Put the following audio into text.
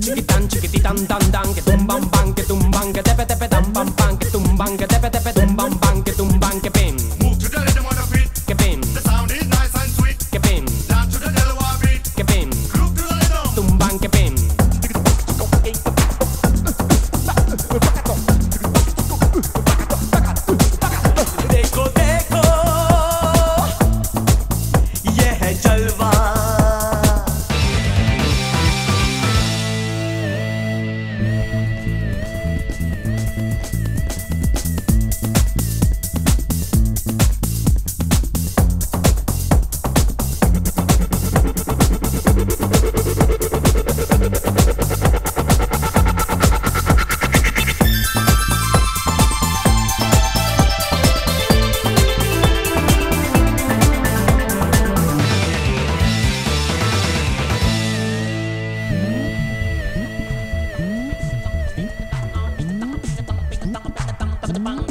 Chiki tan chiki tan tan tan que tumban, bam que tumban, que tepe tepe tan pam pam que tumban, que tepe tepe tumban, bam que tumban, que